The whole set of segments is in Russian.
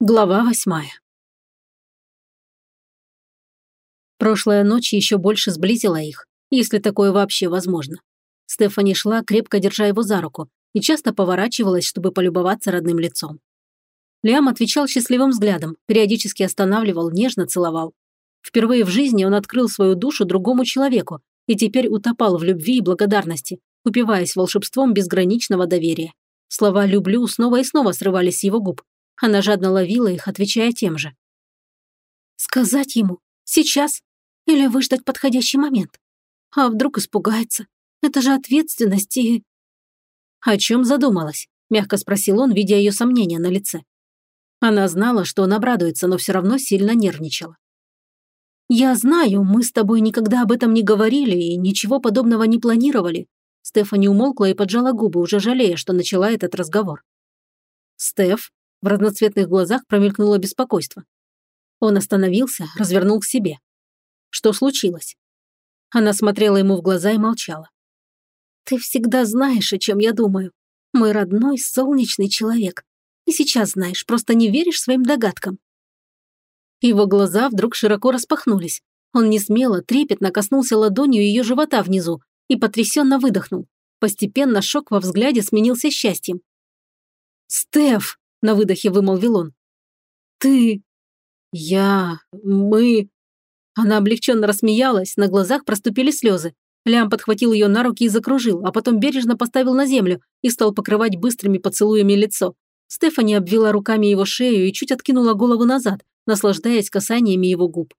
Глава восьмая. Прошлая ночь еще больше сблизила их, если такое вообще возможно. Стефани шла, крепко держа его за руку, и часто поворачивалась, чтобы полюбоваться родным лицом. Лиам отвечал счастливым взглядом, периодически останавливал, нежно целовал. Впервые в жизни он открыл свою душу другому человеку и теперь утопал в любви и благодарности, упиваясь волшебством безграничного доверия. Слова «люблю» снова и снова срывались с его губ, она жадно ловила их, отвечая тем же. «Сказать ему? Сейчас? Или выждать подходящий момент? А вдруг испугается? Это же ответственность и...» «О чем задумалась?» – мягко спросил он, видя ее сомнения на лице. Она знала, что он обрадуется, но все равно сильно нервничала. «Я знаю, мы с тобой никогда об этом не говорили и ничего подобного не планировали». Стефани умолкла и поджала губы, уже жалея, что начала этот разговор. «Стеф?» В разноцветных глазах промелькнуло беспокойство. Он остановился, развернул к себе. Что случилось? Она смотрела ему в глаза и молчала. «Ты всегда знаешь, о чем я думаю. Мой родной, солнечный человек. И сейчас знаешь, просто не веришь своим догадкам». Его глаза вдруг широко распахнулись. Он не смело, трепетно коснулся ладонью ее живота внизу и потрясенно выдохнул. Постепенно шок во взгляде сменился счастьем. «Стеф!» На выдохе вымолвил он. «Ты... я... мы...» Она облегченно рассмеялась, на глазах проступили слезы. Лям подхватил ее на руки и закружил, а потом бережно поставил на землю и стал покрывать быстрыми поцелуями лицо. Стефани обвела руками его шею и чуть откинула голову назад, наслаждаясь касаниями его губ.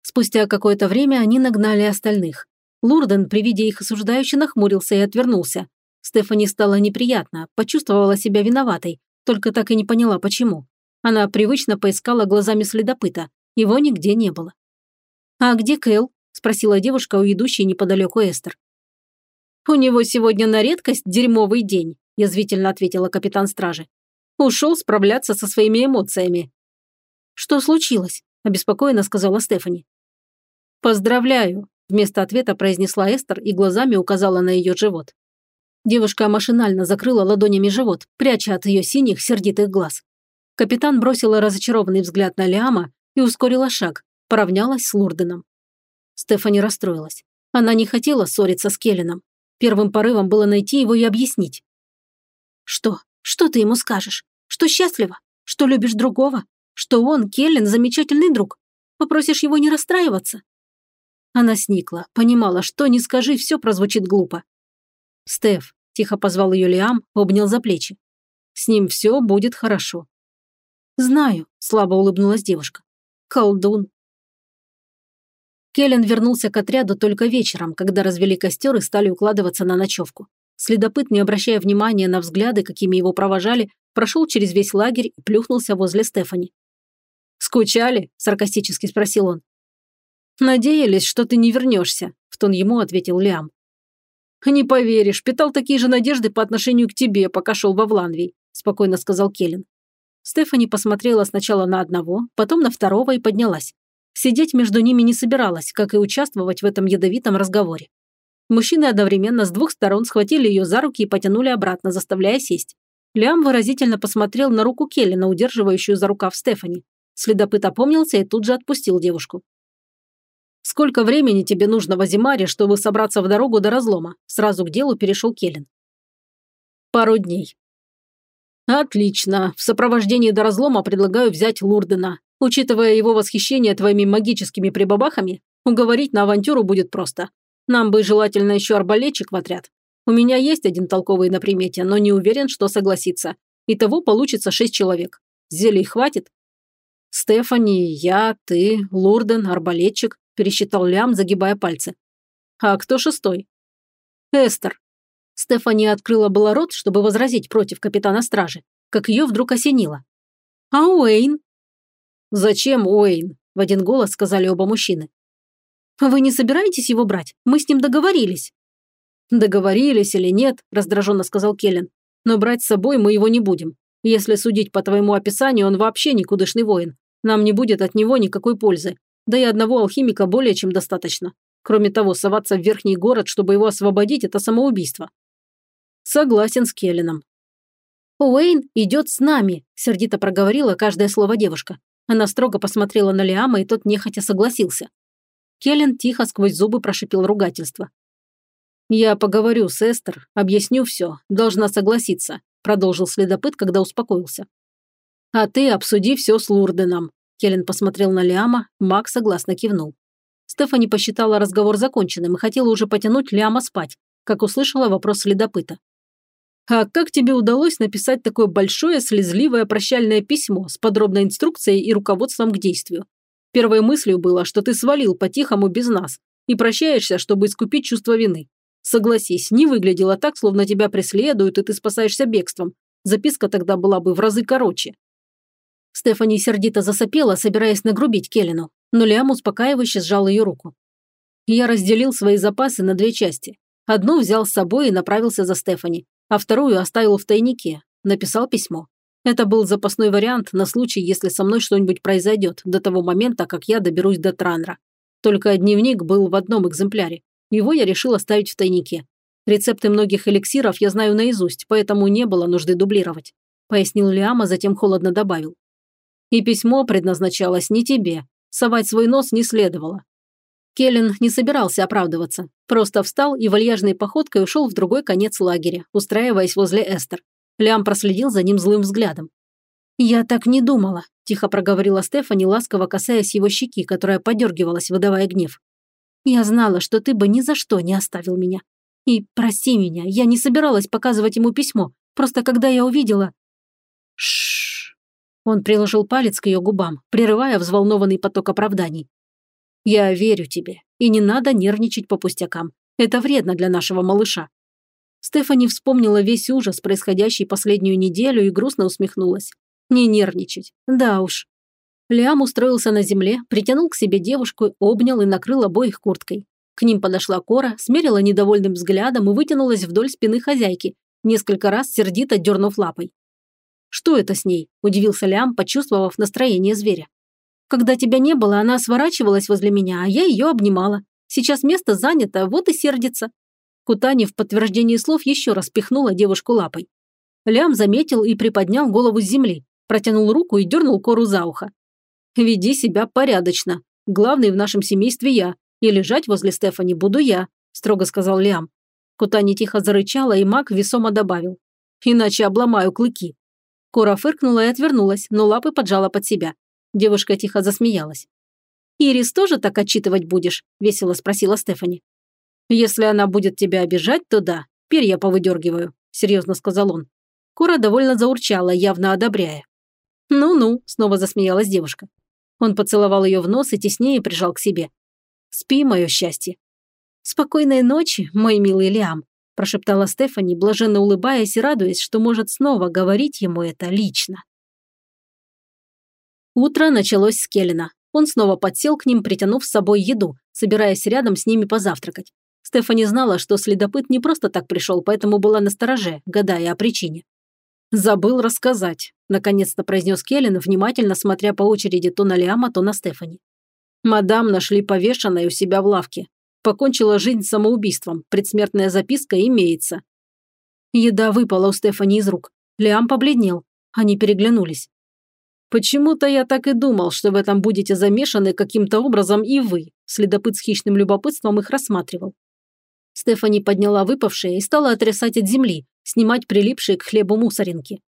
Спустя какое-то время они нагнали остальных. Лурден при виде их осуждающе нахмурился и отвернулся. Стефани стало неприятно, почувствовала себя виноватой, только так и не поняла, почему. Она привычно поискала глазами следопыта. Его нигде не было. «А где Кэл?» – спросила девушка у идущей неподалеку Эстер. «У него сегодня на редкость дерьмовый день», – язвительно ответила капитан стражи. «Ушел справляться со своими эмоциями». «Что случилось?» – обеспокоенно сказала Стефани. «Поздравляю», – вместо ответа произнесла Эстер и глазами указала на ее живот. Девушка машинально закрыла ладонями живот, пряча от ее синих, сердитых глаз. Капитан бросила разочарованный взгляд на Лиама и ускорила шаг, поравнялась с Лурденом. Стефани расстроилась. Она не хотела ссориться с Келлином. Первым порывом было найти его и объяснить. «Что? Что ты ему скажешь? Что счастлива? Что любишь другого? Что он, Келлин, замечательный друг? Попросишь его не расстраиваться?» Она сникла, понимала, что не скажи, все прозвучит глупо. «Стеф», – тихо позвал ее Лиам, обнял за плечи. «С ним все будет хорошо». «Знаю», – слабо улыбнулась девушка. «Колдун». Келлен вернулся к отряду только вечером, когда развели костер и стали укладываться на ночевку. Следопыт, не обращая внимания на взгляды, какими его провожали, прошел через весь лагерь и плюхнулся возле Стефани. «Скучали?» – саркастически спросил он. «Надеялись, что ты не вернешься», – в тон ему ответил Лиам. «Не поверишь, питал такие же надежды по отношению к тебе, пока шел во Вланвий», спокойно сказал Келлен. Стефани посмотрела сначала на одного, потом на второго и поднялась. Сидеть между ними не собиралась, как и участвовать в этом ядовитом разговоре. Мужчины одновременно с двух сторон схватили ее за руки и потянули обратно, заставляя сесть. Лям выразительно посмотрел на руку Келлина, удерживающую за рукав Стефани. Следопыт опомнился и тут же отпустил девушку. «Сколько времени тебе нужно в Азимаре, чтобы собраться в дорогу до разлома?» Сразу к делу перешел Келлен. «Пару дней». «Отлично. В сопровождении до разлома предлагаю взять Лурдена. Учитывая его восхищение твоими магическими прибабахами, уговорить на авантюру будет просто. Нам бы желательно еще арбалетчик в отряд. У меня есть один толковый на примете, но не уверен, что согласится. Итого получится шесть человек. Зелий хватит?» «Стефани, я, ты, Лурден, арбалетчик пересчитал Лям, загибая пальцы. «А кто шестой?» «Эстер». Стефани открыла было рот, чтобы возразить против капитана стражи, как ее вдруг осенило. «А Уэйн?» «Зачем Уэйн?» – в один голос сказали оба мужчины. «Вы не собираетесь его брать? Мы с ним договорились». «Договорились или нет», – раздраженно сказал Келлен. «Но брать с собой мы его не будем. Если судить по твоему описанию, он вообще никудышный воин. Нам не будет от него никакой пользы. Да и одного алхимика более чем достаточно. Кроме того, соваться в верхний город, чтобы его освободить, это самоубийство. Согласен с Келлином. «Уэйн идет с нами», – сердито проговорила каждое слово девушка. Она строго посмотрела на Лиама, и тот нехотя согласился. Келлен тихо сквозь зубы прошипел ругательство. «Я поговорю с Эстер, объясню все, должна согласиться», – продолжил следопыт, когда успокоился. «А ты обсуди все с Лурденом», – Келлен посмотрел на Лиама, Мак согласно кивнул. Стефани посчитала разговор законченным и хотела уже потянуть Ляма спать, как услышала вопрос следопыта. «А как тебе удалось написать такое большое слезливое прощальное письмо с подробной инструкцией и руководством к действию? Первой мыслью было, что ты свалил по-тихому без нас и прощаешься, чтобы искупить чувство вины. Согласись, не выглядело так, словно тебя преследуют, и ты спасаешься бегством. Записка тогда была бы в разы короче». Стефани сердито засопела, собираясь нагрубить Келлину, но Лиам успокаивающе сжал ее руку. Я разделил свои запасы на две части. Одну взял с собой и направился за Стефани, а вторую оставил в тайнике, написал письмо. Это был запасной вариант на случай, если со мной что-нибудь произойдет до того момента, как я доберусь до Транра. Только дневник был в одном экземпляре. Его я решил оставить в тайнике. Рецепты многих эликсиров я знаю наизусть, поэтому не было нужды дублировать», – пояснил Лиама, затем холодно добавил. «И письмо предназначалось не тебе. Совать свой нос не следовало. Келлен не собирался оправдываться, просто встал и вальяжной походкой ушел в другой конец лагеря, устраиваясь возле Эстер. Лям проследил за ним злым взглядом. «Я так не думала», – тихо проговорила Стефани, ласково касаясь его щеки, которая подергивалась, выдавая гнев. «Я знала, что ты бы ни за что не оставил меня. И прости меня, я не собиралась показывать ему письмо, просто когда я увидела...» Шш. Он приложил палец к ее губам, прерывая взволнованный поток оправданий. «Я верю тебе, и не надо нервничать по пустякам. Это вредно для нашего малыша». Стефани вспомнила весь ужас, происходящий последнюю неделю, и грустно усмехнулась. «Не нервничать. Да уж». Лиам устроился на земле, притянул к себе девушку, обнял и накрыл обоих курткой. К ним подошла Кора, смерила недовольным взглядом и вытянулась вдоль спины хозяйки, несколько раз сердито дернув лапой. «Что это с ней?» – удивился Лиам, почувствовав настроение зверя. Когда тебя не было, она сворачивалась возле меня, а я ее обнимала. Сейчас место занято, вот и сердится». Кутани в подтверждении слов еще раз пихнула девушку лапой. Лям заметил и приподнял голову с земли, протянул руку и дернул кору за ухо. «Веди себя порядочно. Главный в нашем семействе я, и лежать возле Стефани буду я», строго сказал Лям. Кутани тихо зарычала, и маг весомо добавил. «Иначе обломаю клыки». Кора фыркнула и отвернулась, но лапы поджала под себя. Девушка тихо засмеялась. «Ирис тоже так отчитывать будешь?» – весело спросила Стефани. «Если она будет тебя обижать, то да, перья повыдергиваю», – серьезно сказал он. Кора довольно заурчала, явно одобряя. «Ну-ну», – снова засмеялась девушка. Он поцеловал ее в нос и теснее прижал к себе. «Спи, мое счастье». «Спокойной ночи, мой милый Лиам», – прошептала Стефани, блаженно улыбаясь и радуясь, что может снова говорить ему это лично. Утро началось с Келлина. Он снова подсел к ним, притянув с собой еду, собираясь рядом с ними позавтракать. Стефани знала, что следопыт не просто так пришел, поэтому была настороже, гадая о причине. «Забыл рассказать», – наконец-то произнес Келлин, внимательно смотря по очереди то на Лиама, то на Стефани. «Мадам нашли повешенной у себя в лавке. Покончила жизнь самоубийством, предсмертная записка имеется». Еда выпала у Стефани из рук. Лиам побледнел. Они переглянулись. «Почему-то я так и думал, что в этом будете замешаны каким-то образом и вы», следопыт с хищным любопытством их рассматривал. Стефани подняла выпавшие и стала отрясать от земли, снимать прилипшие к хлебу мусоринки.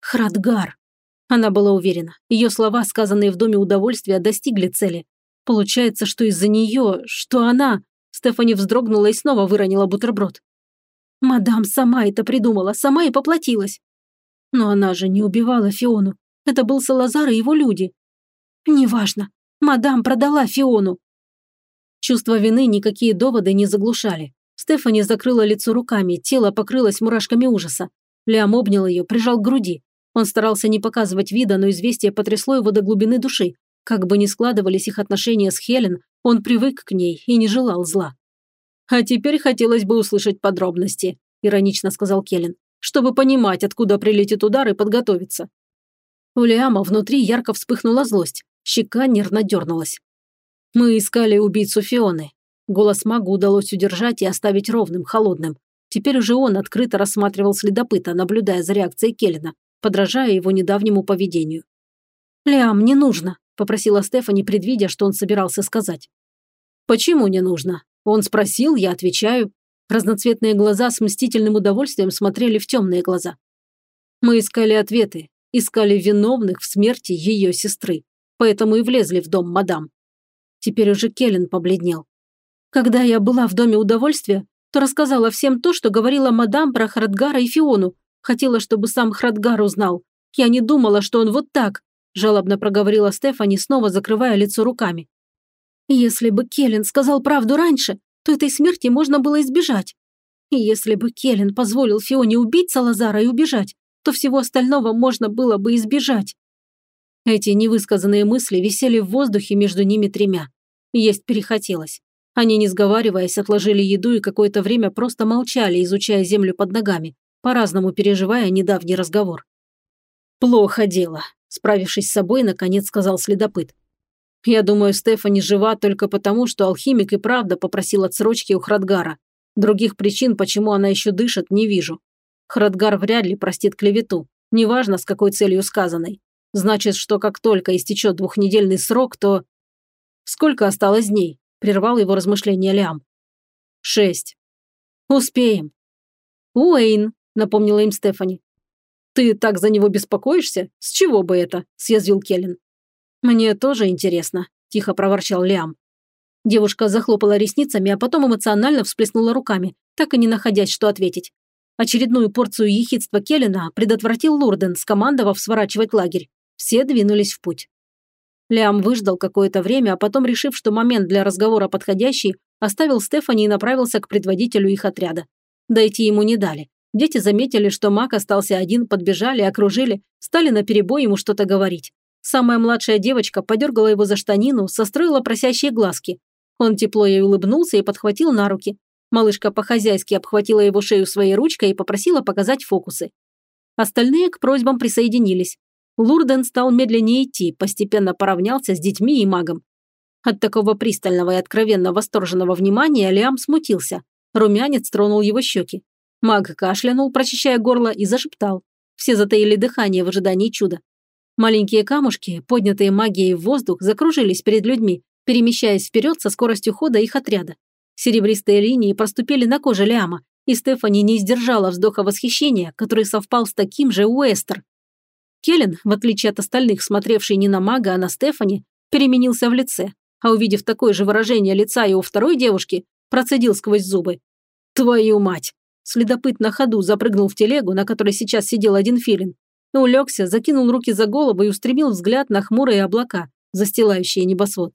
«Храдгар!» Она была уверена. Ее слова, сказанные в Доме удовольствия, достигли цели. Получается, что из-за нее, что она... Стефани вздрогнула и снова выронила бутерброд. Мадам сама это придумала, сама и поплатилась. Но она же не убивала Фиону. Это был Салазар и его люди. Неважно. Мадам продала Фиону. Чувство вины никакие доводы не заглушали. Стефани закрыла лицо руками, тело покрылось мурашками ужаса. Лиам обнял ее, прижал к груди. Он старался не показывать вида, но известие потрясло его до глубины души. Как бы ни складывались их отношения с Хелен, он привык к ней и не желал зла. «А теперь хотелось бы услышать подробности», – иронично сказал Келлен, «чтобы понимать, откуда прилетит удар и подготовиться. У Лиама внутри ярко вспыхнула злость, щека нервно дернулась. «Мы искали убийцу Фионы». Голос магу удалось удержать и оставить ровным, холодным. Теперь уже он открыто рассматривал следопыта, наблюдая за реакцией Келлина, подражая его недавнему поведению. «Лиам, не нужно», – попросила Стефани, предвидя, что он собирался сказать. «Почему не нужно? Он спросил, я отвечаю». Разноцветные глаза с мстительным удовольствием смотрели в темные глаза. Мы искали ответы, искали виновных в смерти ее сестры, поэтому и влезли в дом мадам. Теперь уже Келлен побледнел. Когда я была в доме удовольствия, то рассказала всем то, что говорила мадам про Храдгара и Фиону. Хотела, чтобы сам Храдгар узнал. Я не думала, что он вот так, жалобно проговорила Стефани, снова закрывая лицо руками. Если бы Келлен сказал правду раньше, то этой смерти можно было избежать. И если бы Келлен позволил Фионе убить Салазара и убежать, то всего остального можно было бы избежать. Эти невысказанные мысли висели в воздухе между ними тремя. Есть перехотелось. Они, не сговариваясь, отложили еду и какое-то время просто молчали, изучая землю под ногами, по-разному переживая недавний разговор. «Плохо дело», – справившись с собой, наконец сказал следопыт. «Я думаю, Стефани жива только потому, что алхимик и правда попросил отсрочки у Храдгара. Других причин, почему она еще дышит, не вижу. Храдгар вряд ли простит клевету, неважно, с какой целью сказанной. Значит, что как только истечет двухнедельный срок, то... Сколько осталось дней? Прервал его размышления Лиам. «Шесть». «Успеем». «Уэйн», — напомнила им Стефани. «Ты так за него беспокоишься? С чего бы это?» – съязвил Келлен. «Мне тоже интересно», – тихо проворчал Лиам. Девушка захлопала ресницами, а потом эмоционально всплеснула руками, так и не находясь, что ответить. Очередную порцию ехидства Келлена предотвратил Лурден, скомандовав сворачивать лагерь. Все двинулись в путь. Лиам выждал какое-то время, а потом, решив, что момент для разговора подходящий, оставил Стефани и направился к предводителю их отряда. Дойти ему не дали. Дети заметили, что маг остался один, подбежали, окружили, стали наперебой ему что-то говорить. Самая младшая девочка подергала его за штанину, состроила просящие глазки. Он тепло ей улыбнулся и подхватил на руки. Малышка по-хозяйски обхватила его шею своей ручкой и попросила показать фокусы. Остальные к просьбам присоединились. Лурден стал медленнее идти, постепенно поравнялся с детьми и магом. От такого пристального и откровенно восторженного внимания Лиам смутился. Румянец тронул его щеки. Маг кашлянул, прочищая горло, и зашептал. Все затаили дыхание в ожидании чуда. Маленькие камушки, поднятые магией в воздух, закружились перед людьми, перемещаясь вперед со скоростью хода их отряда. Серебристые линии проступили на коже Лиама, и Стефани не сдержала вздоха восхищения, который совпал с таким же Уэстер, Келлен, в отличие от остальных, смотревший не на мага, а на Стефани, переменился в лице, а увидев такое же выражение лица и у второй девушки, процедил сквозь зубы. «Твою мать!» Следопыт на ходу запрыгнул в телегу, на которой сейчас сидел один филин. Улегся, закинул руки за голову и устремил взгляд на хмурые облака, застилающие небосвод.